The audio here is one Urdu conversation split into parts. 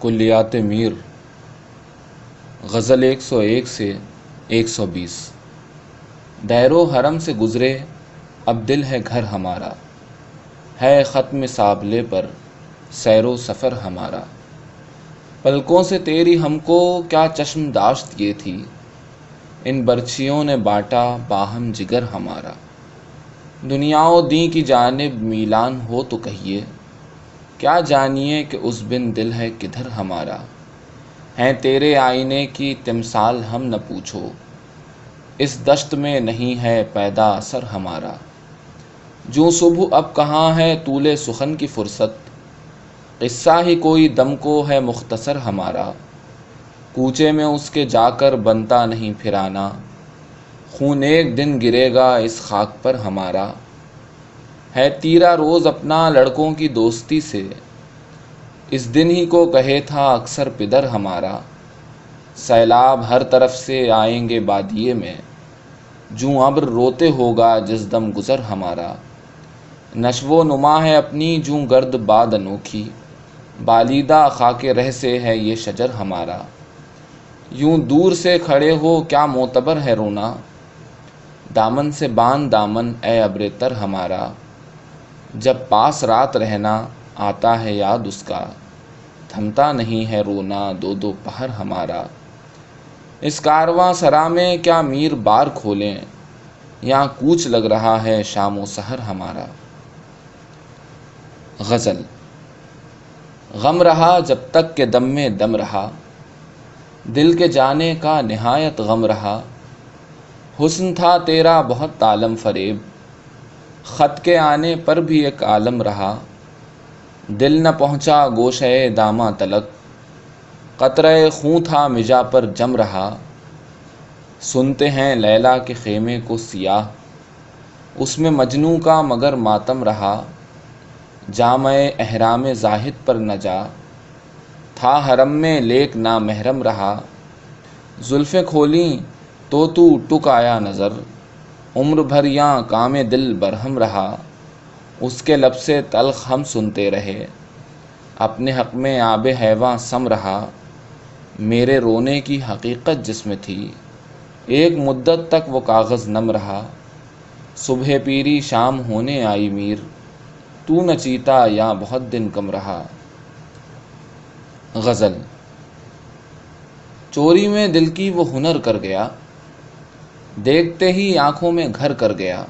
کلیات میر، غزل ایک سو ایک سے ایک سو بیس۔ دیر و حرم سے گزرے، اب دل ہے گھر ہمارا۔ ہے ختم سابلے پر سیر و سفر ہمارا۔ پلکوں سے تیری ہم کو کیا چشم داشت یہ تھی۔ ان برچھیوں نے باٹا باہم جگر ہمارا۔ دنیا و دیں کی جانب میلان ہو تو کہیے۔ کیا جانیے کہ اس بن دل ہے کدھر ہمارا؟ ہیں تیرے آئینے کی تمثال ہم نہ پوچھو۔ اس دشت میں نہیں ہے پیدا اثر ہمارا۔ جو صبح اب کہاں ہے طول سخن کی فرصت۔ قصہ ہی کوئی دم کو ہے مختصر ہمارا۔ کوچے میں اس کے جا کر بنتا نہیں پھرانا۔ خون ایک دن گرے گا اس خاک پر ہمارا۔ ہے تیرا روز اپنا لڑکوں کی دوستی سے۔ اس دن ہی کو کہے تھا اکثر پدر ہمارا۔ سیلاب ہر طرف سے آئیں گے بادیے میں۔ جوں ابر روتے ہوگا جس دم گزر ہمارا۔ نشو و نما ہے اپنی، جوں گرد باد انوکھی۔ بالیدہ خاک رہ سے ہے یہ شجر ہمارا۔ یوں دور سے کھڑے ہو کیا معتبر ہے رونا۔ دامن سے باندھ دامن، اے ابر تر ہمارا۔ جب پاس رات رہنا آتا ہے یاد اس کا، تھمتا نہیں ہے رونا دو دو پہر ہمارا۔ اس کارواں سرا میں کیا میر بار کھولیں؟ یہاں کوچ لگ رہا ہے شام و سحر ہمارا۔ غزل۔ غم رہا جب تک کہ دم میں دم رہا۔ دل کے جانے کا نہایت غم رہا۔ حسن تھا تیرا بہت عالم فریب۔ خط کے آنے پر بھی ایک عالم رہا۔ دل نہ پہنچا گوشے دامہ تلک قطرے خوں تھا مجا پر جم رہا۔ سنتے ہیں لیلا کے خیمے کو سیاہ۔ اس میں مجنو کا مگر ماتم رہا۔ جامع احرام زاہد پر نہ جا تھا حرم میں لیک نا محرم رہا۔ زلفیں کھولیں تو تو ٹک آیا نظر۔ عمر بھر یاں کام دل برہم رہا۔ اس کے لب سے تلخ ہم سنتے رہے۔ اپنے حق میں آب حیواں سم رہا۔ میرے رونے کی حقیقت جس میں تھی۔ ایک مدت تک وہ کاغذ نم رہا۔ صبح پیری شام ہونے آئی میر۔ تو نہ چیتا یا بہت دن کم رہا۔ غزل۔ چوری میں دل کی وہ ہنر کر گیا۔ دیکھتے ہی آنکھوں میں گھر کر گیا۔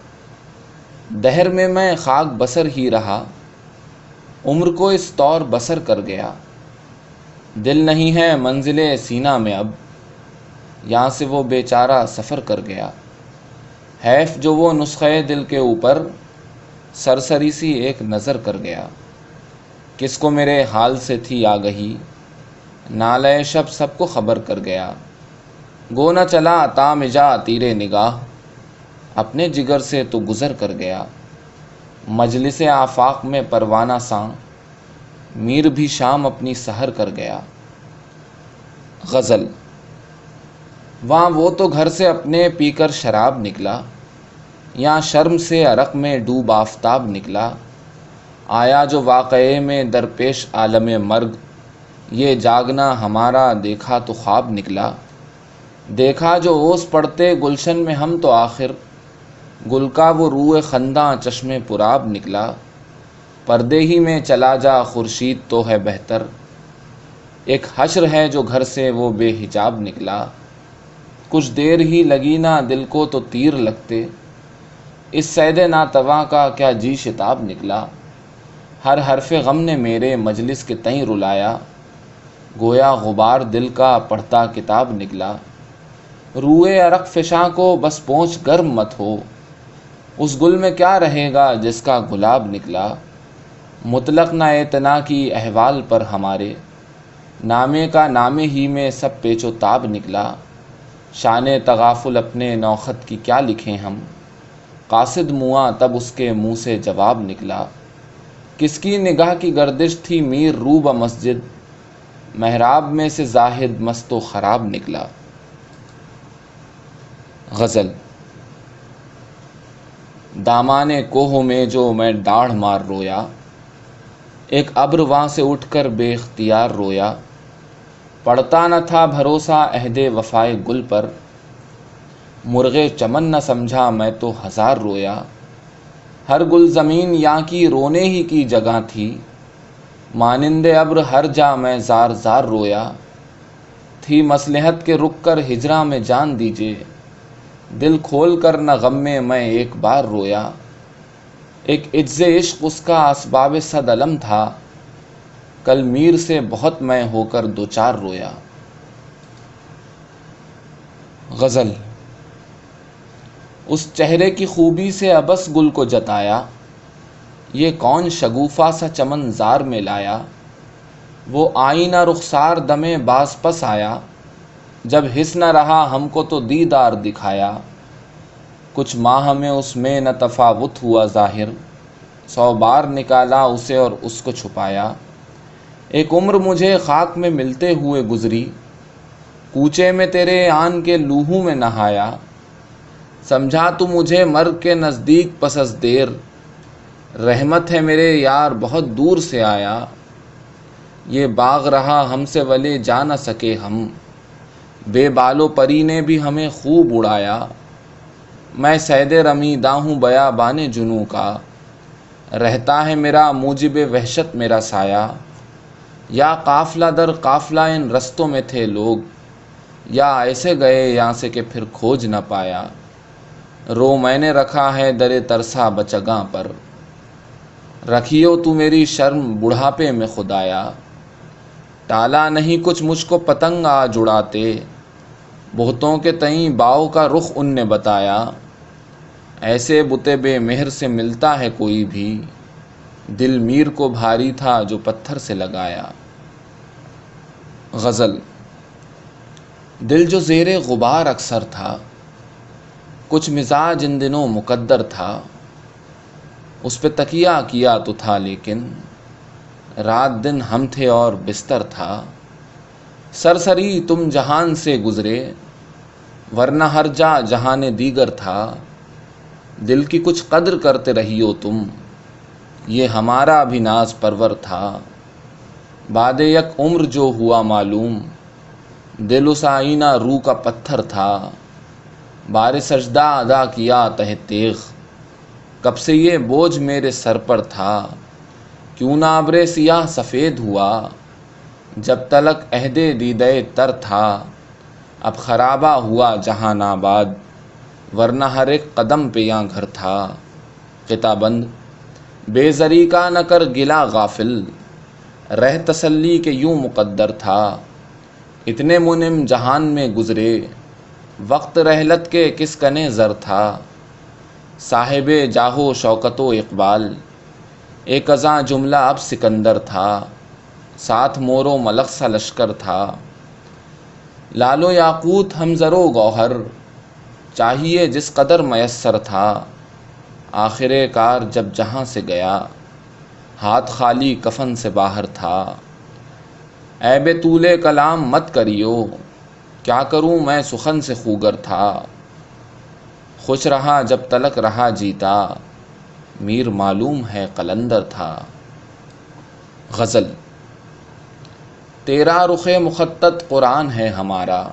دہر میں میں خاک بسر ہی رہا۔ عمر کو اس طور بسر کر گیا۔ دل نہیں ہے منزل سینہ میں اب۔ یہاں سے وہ بیچارہ سفر کر گیا۔ حیف جو وہ نسخے دل کے اوپر سرسری سی ایک نظر کر گیا۔ کس کو میرے حال سے تھی آگہی؟ نالے شب سب کو خبر کر گیا۔ گو نہ چلا تا مجا تیرے نگاہ۔ اپنے جگر سے تو گزر کر گیا۔ مجلس آفاق میں پروانہ ساں میر بھی شام اپنی سحر کر گیا۔ غزل۔ وہاں وہ تو گھر سے اپنے پی کر شراب نکلا۔ یہاں شرم سے عرق میں ڈوب آفتاب نکلا۔ آیا جو واقعے میں درپیش عالم مرگ۔ یہ جاگنا ہمارا دیکھا تو خواب نکلا۔ دیکھا جو اوس پڑتے گلشن میں ہم تو آخر، گل کا وہ روئے خنداں چشم پراب نکلا۔ پردے ہی میں چلا جا خورشید تو ہے بہتر۔ ایک حشر ہے جو گھر سے وہ بے حجاب نکلا۔ کچھ دیر ہی لگی نہ دل کو تو تیر لگتے۔ اس سید ناتواں کا کیا جی شتاب نکلا۔ ہر حرف غم نے میرے مجلس کے تئیں رلایا۔ گویا غبار دل کا پڑھتا کتاب نکلا۔ روئے عرق فشاں کو بس پہنچ گرم مت ہو۔ اس گل میں کیا رہے گا جس کا گلاب نکلا؟ مطلق نہ اعتنا کی احوال پر ہمارے۔ نامے کا نامے ہی میں سب پیچ و تاب نکلا۔ شان تغافل اپنے نوخط کی کیا لکھیں ہم؟ قاصد مواں تب اس کے منہ سے جواب نکلا۔ کس کی نگاہ کی گردش تھی میر روبہ مسجد؟ محراب میں سے زاہد مست و خراب نکلا۔ غزل۔ دامان کوہ میں جو میں ڈاڑھ مار رویا، ایک ابر وہاں سے اٹھ کر بے اختیار رویا۔ پڑتا نہ تھا بھروسہ عہد وفائے گل پر۔ مرغے چمن نہ سمجھا میں تو ہزار رویا۔ ہر گل زمین یاں کی رونے ہی کی جگہ تھی۔ مانند ابر ہر جا میں زار زار رویا۔ تھی مصلحت کے رک کر ہجرا میں جان دیجیے دل کھول کر نہ غم میں میں ایک بار رویا۔ ایک عز عشق اس کا اسباب صد علم تھا۔ کل میر سے بہت میں ہو کر دو چار رویا۔ غزل۔ اس چہرے کی خوبی سے ابس گل کو جتایا۔ یہ کون شگوفہ سا چمن زار میں لایا۔ وہ آئینہ رخسار دمے باز پس آیا۔ جب حس نہ رہا ہم کو تو دیدار دکھایا۔ کچھ ماہ میں اس میں نہ تفاوت ہوا ظاہر۔ سو بار نکالا اسے اور اس کو چھپایا۔ ایک عمر مجھے خاک میں ملتے ہوئے گزری۔ کوچے میں تیرے آن کے لوہوں میں نہایا۔ سمجھا تو مجھے مرگ کے نزدیک پسز دیر۔ رحمت ہے میرے یار، بہت دور سے آیا۔ یہ باغ رہا ہم سے ولے جا نہ سکے ہم۔ بے بالو پری نے بھی ہمیں خوب اڑایا۔ میں سید رمی ہوں بیا بان جنوں کا۔ رہتا ہے میرا موجب وحشت میرا سایہ۔ یا قافلہ در قافلہ ان رستوں میں تھے لوگ۔ یا ایسے گئے یہاں سے کہ پھر کھوج نہ پایا۔ رو میں نے رکھا ہے در ترسا بچگاں پر۔ رکھیو تو میری شرم بڑھاپے میں خدایا۔ ٹالا نہیں کچھ مجھ کو پتنگ آ جڑاتے۔ بہتوں کے تئیں باؤ کا رخ ان نے بتایا۔ ایسے بتے بے مہر سے ملتا ہے کوئی بھی۔ دل میر کو بھاری تھا جو پتھر سے لگایا۔ غزل۔ دل جو زیر غبار اکثر تھا، کچھ مزاج ان دنوں مقدر تھا۔ اس پہ تکیہ کیا تو تھا لیکن رات دن ہم تھے اور بستر تھا۔ سرسری تم جہان سے گزرے، ورنہ ہر جا جہان دیگر تھا۔ دل کی کچھ قدر کرتے رہی ہو تم، یہ ہمارا بھی ناز پرور تھا۔ باد یک عمر جو ہوا معلوم، دل اس آئینہ روح کا پتھر تھا۔ بار سجدہ ادا کیا تہ تیغ، کب سے یہ بوجھ میرے سر پر تھا۔ کیوں نہ ابر سیاہ سفید ہوا؟ جب تلک عہد دیدے تر تھا، اب خرابہ ہوا جہان آباد، ورنہ ہر ایک قدم پہ یہاں گھر تھا۔ کتابند بے زری کا نہ کر گلا غافل۔ رہ تسلی کے یوں مقدر تھا۔ اتنے منم جہان میں گزرے، وقت رحلت کے کس کنے زر تھا۔ صاحب جاہو شوکت و اقبال ایک ازاں جملہ اب سکندر تھا، ساتھ مور و ملک سا لشکر تھا۔ لالو یاقوت ہم و گوہر، چاہیے جس قدر میسر تھا۔ آخر کار جب جہاں سے گیا، ہاتھ خالی کفن سے باہر تھا۔ اے بے طول کلام مت کریو، کیا کروں میں سخن سے خوگر تھا۔ خوش رہا جب تلک رہا جیتا۔ میر معلوم ہے قلندر تھا۔ غزل، تیرا رخ مخطط قرآن ہے ہمارا۔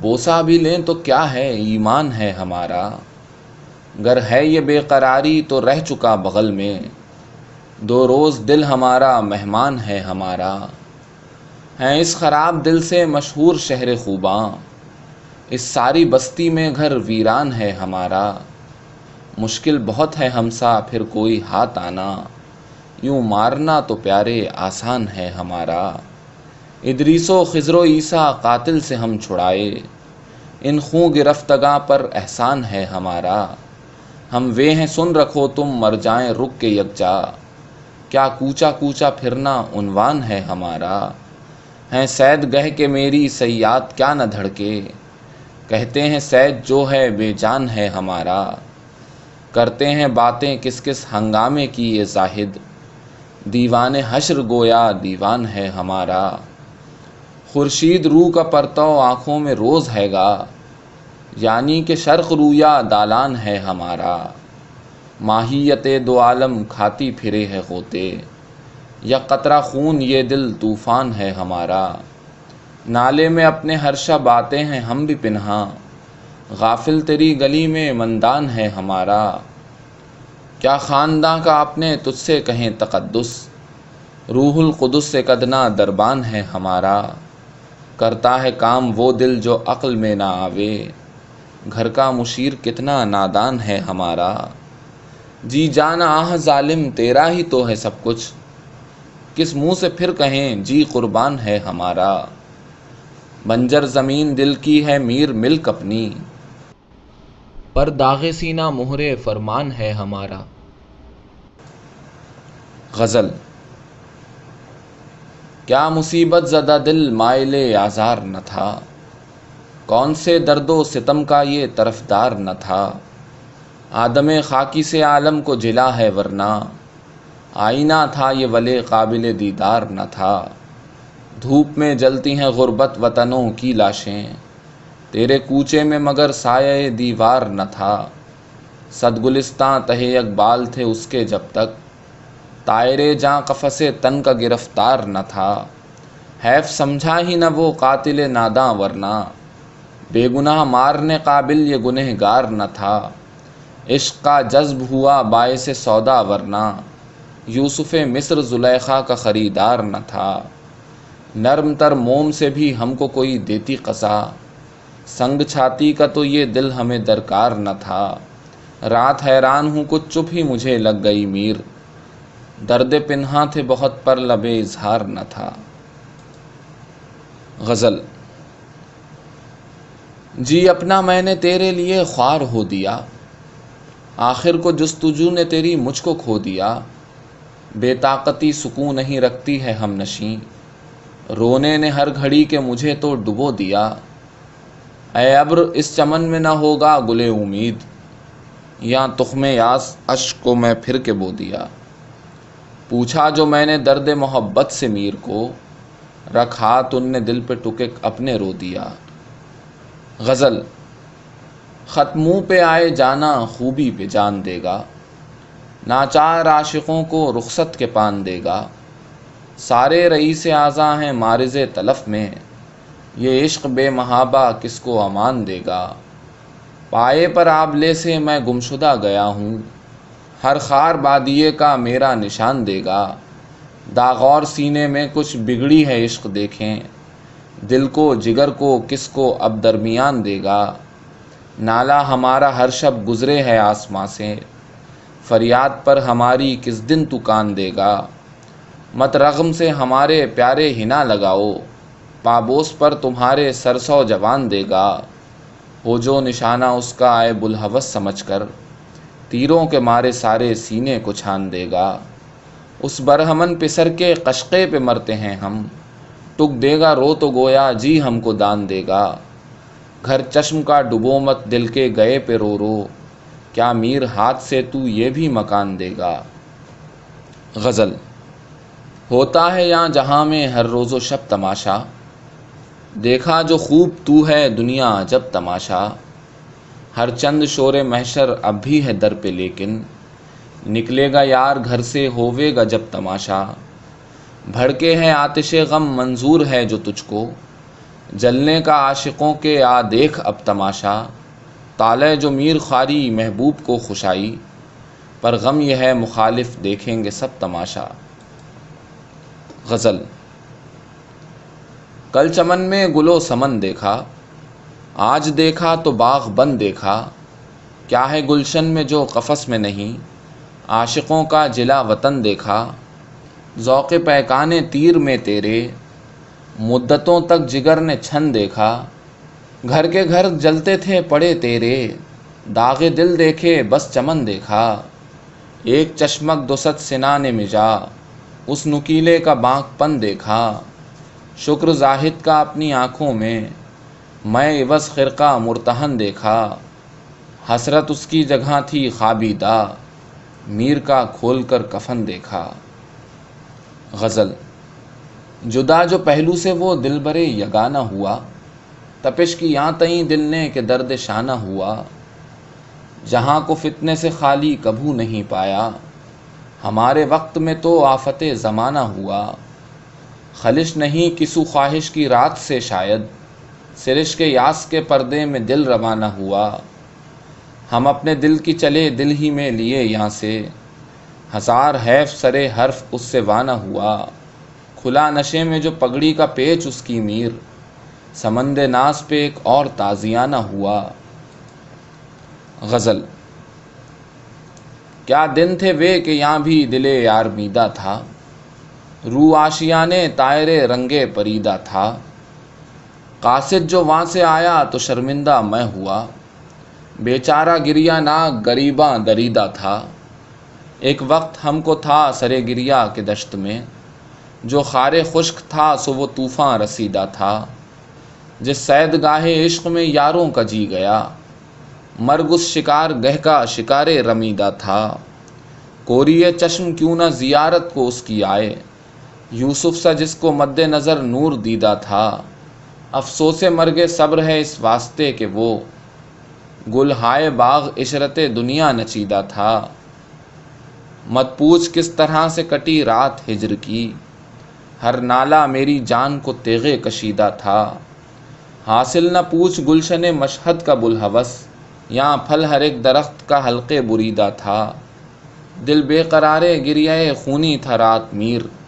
بوسا بھی لیں تو کیا ہے؟ ایمان ہے ہمارا۔ گر ہے یہ بے قراری تو رہ چکا بغل میں۔ دو روز دل ہمارا مہمان ہے ہمارا۔ ہیں اس خراب دل سے مشہور شہر خوباں۔ اس ساری بستی میں گھر ویران ہے ہمارا۔ مشکل بہت ہے ہم سا پھر کوئی ہاتھ آنا۔ یوں مارنا تو پیارے آسان ہے ہمارا۔ ادریس و خضر و عیسیٰ قاتل سے ہم چھڑائے۔ ان خوں گرفتگاں پر احسان ہے ہمارا۔ ہم وے ہیں سن رکھو تم مر جائیں رک کے یکجا۔ کیا کوچا کوچا پھرنا عنوان ہے ہمارا۔ ہیں سید گہ کے میری سیاد کیا نہ دھڑکے۔ کہتے ہیں سید جو ہے بے جان ہے ہمارا۔ کرتے ہیں باتیں کس کس ہنگامے کی یہ زاہد۔ دیوان حشر گویا دیوان ہے ہمارا۔ خورشید روح کا پرتو آنکھوں میں روز ہے گا۔ یعنی کہ شرق رویا دالان ہے ہمارا۔ ماہیت دو عالم کھاتی پھرے ہے ہوتے یا قطرہ خون یہ دل طوفان ہے ہمارا۔ نالے میں اپنے ہر شب آتے ہیں ہم بھی پنہا غافل تیری گلی میں مندان ہے ہمارا۔ کیا خانداں کا اپنے تجھ سے کہیں تقدس؟ روح القدس سے کدنا دربان ہے ہمارا۔ کرتا ہے کام وہ دل جو عقل میں نہ آوے۔ گھر کا مشیر کتنا نادان ہے ہمارا۔ جی جانا آہ ظالم، تیرا ہی تو ہے سب کچھ۔ کس منہ سے پھر کہیں جی قربان ہے ہمارا۔ بنجر زمین دل کی ہے میر ملک اپنی۔ پر داغ سینہ مہرے فرمان ہے ہمارا۔ غزل۔ کیا مصیبت زدہ دل مائل آزار نہ تھا؟ کون سے درد و ستم کا یہ طرفدار نہ تھا؟ آدم خاکی سے عالم کو جلا ہے ورنہ۔ آئینہ تھا یہ ولے قابل دیدار نہ تھا۔ دھوپ میں جلتی ہیں غربت وطنوں کی لاشیں۔ تیرے کوچے میں مگر سایہ دیوار نہ تھا۔ صدگلستان تہے اقبال تھے اس کے جب تک۔ تائرے جاں قفس تن کا گرفتار نہ تھا۔ حیف سمجھا ہی نہ وہ قاتل ناداں ورنہ۔ بے گناہ مارنے قابل یہ گنہ گار نہ تھا۔ عشق کا جذب ہوا باعث سودا ورنہ۔ یوسف مصر زلیخا کا خریدار نہ تھا۔ نرم تر موم سے بھی ہم کو کوئی دیتی قضا۔ سنگ چھاتی کا تو یہ دل ہمیں درکار نہ تھا۔ رات حیران ہوں کچھ چپ ہی مجھے لگ گئی میر۔ درد پنہا تھے بہت پر لبے اظہار نہ تھا۔ غزل۔ جی اپنا میں نے تیرے لیے خوار ہو دیا۔ آخر کو جستجو نے تیری مجھ کو کھو دیا۔ بے طاقتی سکون نہیں رکھتی ہے ہم نشیں۔ رونے نے ہر گھڑی کے مجھے تو ڈبو دیا۔ اے ابر، اس چمن میں نہ ہوگا گلے امید، یا تخم یاس اشک کو میں پھر کے بو دیا۔ پوچھا جو میں نے درد محبت سے میر کو رکھا تن نے دل پہ ٹکے اپنے رو دیا۔ غزل ختموں پہ آئے جانا خوبی پہ جان دے گا۔ ناچار عاشقوں کو رخصت کے پان دے گا۔ سارے رئیس اعضا ہیں مارز تلف میں۔ یہ عشق بے محابہ کس کو امان دے گا؟ پائے پر آبلے سے میں گمشدہ گیا ہوں، ہر خار بادیے کا میرا نشان دے گا۔ داغور سینے میں کچھ بگڑی ہے عشق دیکھیں، دل کو جگر کو کس کو اب درمیان دے گا۔ نالا ہمارا ہر شب گزرے ہے آسماں سے، فریاد پر ہماری کس دن تو کان دے گا۔ مت رغم سے ہمارے پیارے ہنا لگاؤ۔ پابوس پر تمہارے سرسو جوان دے گا۔ ہو جو نشانہ اس کا آئے بلحوث سمجھ کر تیروں کے مارے سارے سینے کو چھان دے گا۔ اس برہمن پسر کے قشقے پہ مرتے ہیں ہم۔ ٹک دے گا رو تو گویا جی ہم کو دان دے گا۔ گھر چشم کا ڈبو مت، دل کے گئے پہ رو رو۔ کیا میر ہاتھ سے تو یہ بھی مکان دے گا۔ غزل۔ ہوتا ہے یہاں جہاں میں ہر روز و شب تماشا۔ دیکھا جو خوب تو ہے دنیا جب تماشا۔ ہر چند شور محشر اب بھی ہے در پہ، لیکن نکلے گا یار گھر سے، ہووے گا جب تماشا۔ بھڑکے ہیں آتش غم منظور ہے جو تجھ کو۔ جلنے کا عاشقوں کے، آ دیکھ اب تماشا۔ تالے جو میر خاری محبوب کو خوشائی۔ پر غم یہ ہے مخالف، دیکھیں گے سب تماشا۔ غزل کل چمن میں گلو سمن دیکھا، آج دیکھا تو باغ بند دیکھا، کیا ہے گلشن میں جو قفس میں نہیں؟ عاشقوں کا جلا وطن دیکھا، ذوق پیکانے تیر میں تیرے، مدتوں تک جگر نے چھن دیکھا، گھر کے گھر جلتے تھے پڑے تیرے، داغ دل دیکھے بس چمن دیکھا، ایک چشمک دوست سنا نے مجا، اس نکیلے کا بانک پن دیکھا۔ شکر زاہد کا اپنی آنکھوں میں میں عوض خرقہ مرتہن دیکھا، حسرت اس کی جگہ تھی خوابیدہ میر کا کھول کر کفن دیکھا۔ غزل، جدا جو پہلو سے وہ دل برے یگانہ ہوا، تپش کی یہاں تئیں دل نے کہ درد شانہ ہوا۔ جہاں کو فتنے سے خالی کبھو نہیں پایا، ہمارے وقت میں تو آفت زمانہ ہوا۔ خلش نہیں، کسو خواہش کی رات سے شاید۔ سرش کے یاس کے پردے میں دل روانہ ہوا۔ ہم اپنے دل کی چلے دل ہی میں لیے یہاں سے۔ ہزار حیف سرے حرف اس سے وانہ ہوا۔ کھلا نشے میں جو پگڑی کا پیچ اس کی میر۔ سمند ناس پہ ایک اور تازیانہ ہوا۔ غزل۔ کیا دن تھے وے کہ یہاں بھی دل یار میدہ تھا۔ رو آشیانے تائرے رنگے پریدہ تھا۔ قاصد جو وہاں سے آیا تو شرمندہ میں ہوا۔ بیچارہ گریا نا غریباں دریدہ تھا۔ ایک وقت ہم کو تھا سرے گریا کے دشت میں۔ جو خار خشک تھا سو وہ طوفان رسیدہ تھا۔ جس سید گاہ عشق میں یاروں کا جی گیا۔ مرگ اس شکار گہ کا شکار رمیدہ تھا۔ کوری چشم کیوں نہ زیارت کو اس کی آئے۔ یوسف سا جس کو مد نظر نور دیدہ تھا۔ افسوس مرگ صبر ہے اس واسطے کہ وہ گل ہائے باغ عشرت دنیا نچیدہ تھا۔ مت پوچھ کس طرح سے کٹی رات ہجر کی۔ ہر نالا میری جان کو تیغے کشیدہ تھا۔ حاصل نہ پوچھ گلشن مشہد کا بلحوث یہاں پھل ہر ایک درخت کا حلقے بریدہ تھا۔ دل بے قرارے گریائے خونی تھا رات میر۔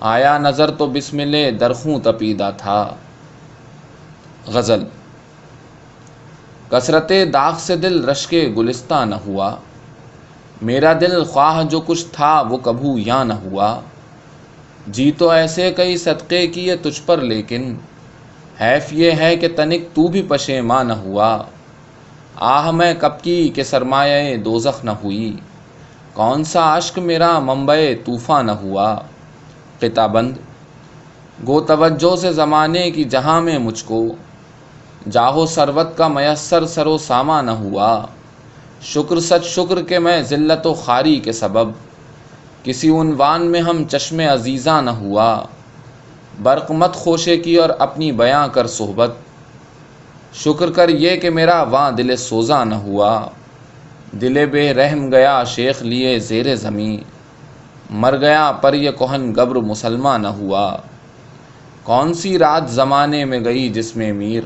آیا نظر تو بسمل درخوں تپیدہ تھا۔ غزل۔ کثرت داغ سے دل رش کے گلستہ نہ ہوا۔ میرا دل خواہ جو کچھ تھا وہ کبھو یا نہ ہوا۔ جی تو ایسے کئی صدقے کیے تجھ پر، لیکن حیف یہ ہے کہ تنک تو بھی پشیماں نہ ہوا۔ آہ، میں کب کی کہ سرمایہ دوزخ نہ ہوئی۔ کون سا عشق میرا ممبئے طوفان نہ ہوا۔ کتابند گو توجہ سے زمانے کی جہاں میں مجھ کو جاہو سروت کا میسر سر و ساما نہ ہوا۔ شکر سچ شکر کے میں ذلت و خاری کے سبب، کسی عنوان میں ہم چشم عزیزاں نہ ہوا۔ برق مت خوشے کی اور اپنی بیاں کر صحبت۔ شکر کر یہ کہ میرا وہاں دل سوزا نہ ہوا۔ دل بے رحم گیا شیخ لیے زیر زمیں مر گیا پر یہ کوہن گبر مسلمان نہ ہوا۔ کون سی رات زمانے میں گئی جس میں میر؟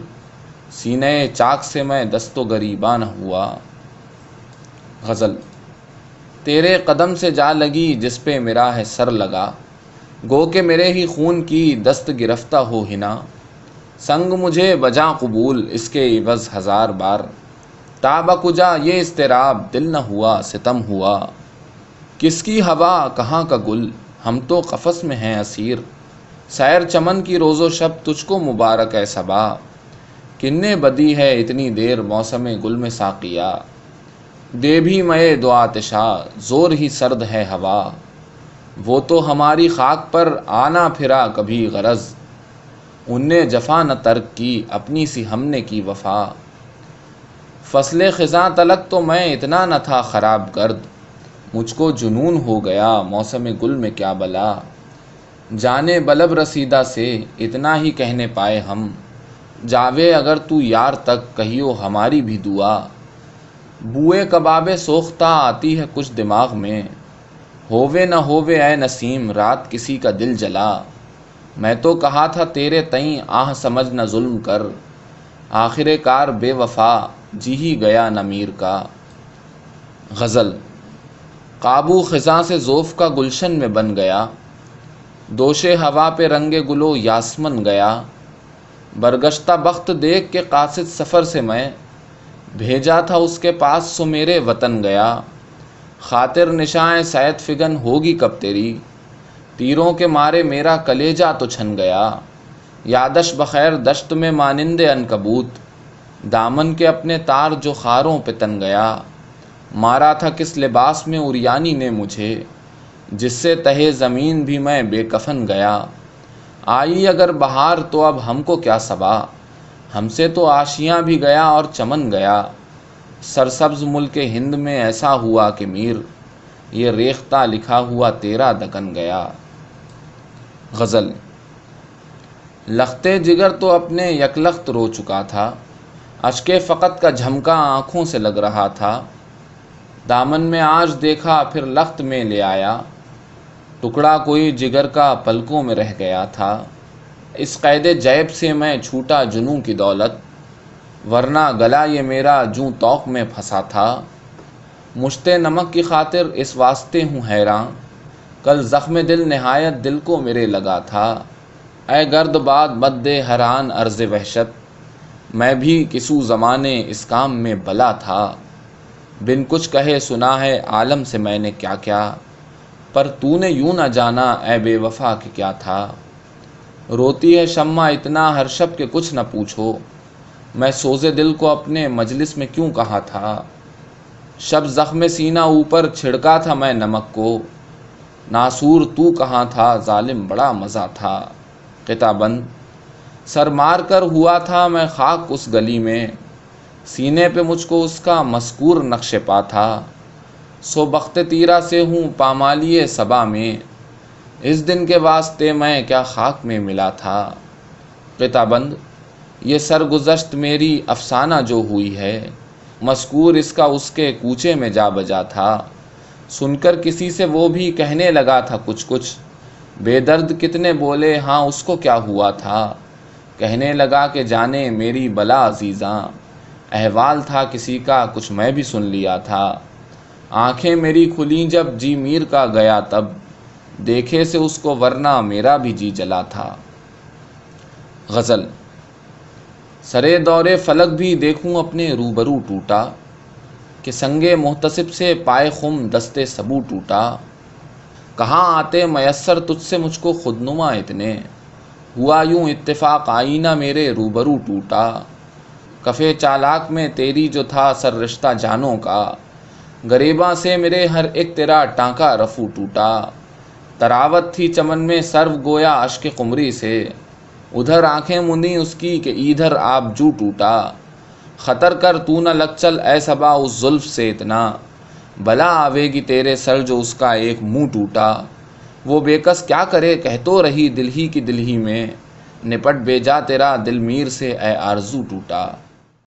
سینے چاک سے میں دست و گریبان ہوا۔ غزل، تیرے قدم سے جا لگی جس پہ میرا ہے سر لگا۔ گو کہ میرے ہی خون کی دست گرفتہ ہو ہنا سنگ مجھے بجا قبول اس کے عوض ہزار بار۔ تابہ کجا یہ استراب دل نہ ہوا، ستم ہوا۔ کس کی ہوا، کہاں کا گل؟ ہم تو قفس میں ہیں اسیر۔ سیر چمن کی روز و شب تجھ کو مبارک ہے صبا۔ کننے بدی ہے اتنی دیر موسم گل میں ساقیہ۔ دے بھی مئے دعا تشا، زور ہی سرد ہے ہوا۔ وہ تو ہماری خاک پر آنا پھرا کبھی غرض۔ ان نے جفا نہ ترک کی، اپنی سی ہم نے کی وفا۔ فصل خزاں تلک تو میں اتنا نہ تھا خراب گرد۔ مجھ کو جنون ہو گیا، موسم گل میں کیا بلا؟ جانے بلب رسیدہ سے اتنا ہی کہنے پائے ہم، جاوے اگر تو یار تک کہیو ہماری بھی دعا۔ بوئے کباب سوختہ آتی ہے کچھ دماغ میں، ہووے نہ ہووے اے نسیم، رات کسی کا دل جلا۔ میں تو کہا تھا تیرے تئیں، آہ سمجھ نہ ظلم کر۔ آخر کار بے وفا جی ہی گیا نہ میر کا۔ غزل قابو خزاں سے زوف کا گلشن میں بن گیا۔ دوش ہوا پہ رنگ گلو یاسمن گیا۔ برگشتہ بخت دیکھ کے قاصد سفر سے میں بھیجا تھا اس کے پاس سو میرے وطن گیا۔ خاطر نشائیں سید فگن ہوگی کب تیری؟ تیروں کے مارے میرا کلیجا تو چھن گیا۔ یادش بخیر دشت میں مانند ان کبوت دامن کے اپنے تار جو خاروں پہ تن گیا۔ مارا تھا کس لباس میں اریانی نے مجھے، جس سے تہے زمین بھی میں بے کفن گیا۔ آئی اگر بہار تو اب ہم کو کیا صبا ہم سے تو آشیاں بھی گیا اور چمن گیا۔ سرسبز ملک ہند میں ایسا ہوا کہ میر، یہ ریختہ لکھا ہوا تیرا دکن گیا۔ غزل، لختے جگر تو اپنے یکلخت رو چکا تھا۔ اشک فقط کا جھمکا آنکھوں سے لگ رہا تھا۔ دامن میں آج دیکھا، پھر لخت میں لے آیا۔ ٹکڑا کوئی جگر کا پلکوں میں رہ گیا تھا۔ اس قید جیب سے میں چھوٹا جنوں کی دولت، ورنہ گلا یہ میرا جوں توق میں پھنسا تھا۔ مشت نمک کی خاطر اس واسطے ہوں حیراں کل زخم دل نہایت دل کو میرے لگا تھا۔ اے گرد باد، مد حران عرض وحشت۔ میں بھی کسو زمانے اس کام میں بلا تھا۔ بن کچھ کہے سنا ہے عالم سے میں نے کیا کیا، پر تو نے یوں نہ جانا اے بے وفا کہ کیا تھا۔ روتی ہے شمع اتنا ہر شب کے کچھ نہ پوچھو۔ میں سوزے دل کو اپنے مجلس میں کیوں کہا تھا؟ شب زخم سینہ اوپر چھڑکا تھا میں نمک کو۔ ناسور تو کہاں تھا؟ ظالم بڑا مزہ تھا۔ کتابند سر مار کر ہوا تھا میں خاک اس گلی میں۔ سینے پہ مجھ کو اس کا مذکور نقش پا تھا۔ سو بخت تیرا سے ہوں پامالی صبا میں۔ اس دن کے واسطے میں کیا خاک میں ملا تھا۔ کتابند یہ سرگزشت میری افسانہ جو ہوئی ہے، مذکور اس کا اس کے کوچے میں جا بجا تھا۔ سن کر کسی سے وہ بھی کہنے لگا تھا کچھ کچھ۔ بے درد کتنے بولے ہاں اس کو کیا ہوا تھا۔ کہنے لگا کہ جانے میری بلا عزیزاں۔ احوال تھا کسی کا، کچھ میں بھی سن لیا تھا۔ آنکھیں میری کھلیں جب جی میر کا گیا تب دیکھے سے اس کو ورنہ میرا بھی جی جلا تھا۔ غزل، سرے دورے فلک بھی دیکھوں اپنے روبرو ٹوٹا، کہ سنگے محتسب سے پائے خم دستے سبو ٹوٹا۔ کہاں آتے میسر تجھ سے مجھ کو خود نما اتنے؟ ہوا یوں اتفاق آئینہ میرے روبرو ٹوٹا۔ کفے چالاک میں تیری جو تھا سر رشتہ جانوں کا۔ غریباں سے میرے ہر ایک تیرا ٹانکا رفو ٹوٹا۔ تراوت تھی چمن میں سرو گویا اشک قمری سے۔ ادھر آنکھیں مندی اس کی کہ ادھر آپ جو ٹوٹا۔ خطر کر تو نہ لگ چل اے صبا اس زلف سے اتنا۔ بلا آوے گی تیرے سر جو اس کا ایک منہ ٹوٹا۔ وہ بےکس کیا کرے کہہ تو رہی دل ہی کی دل ہی میں۔ نپٹ بے جا تیرا دل میر سے اے آرزو ٹوٹا۔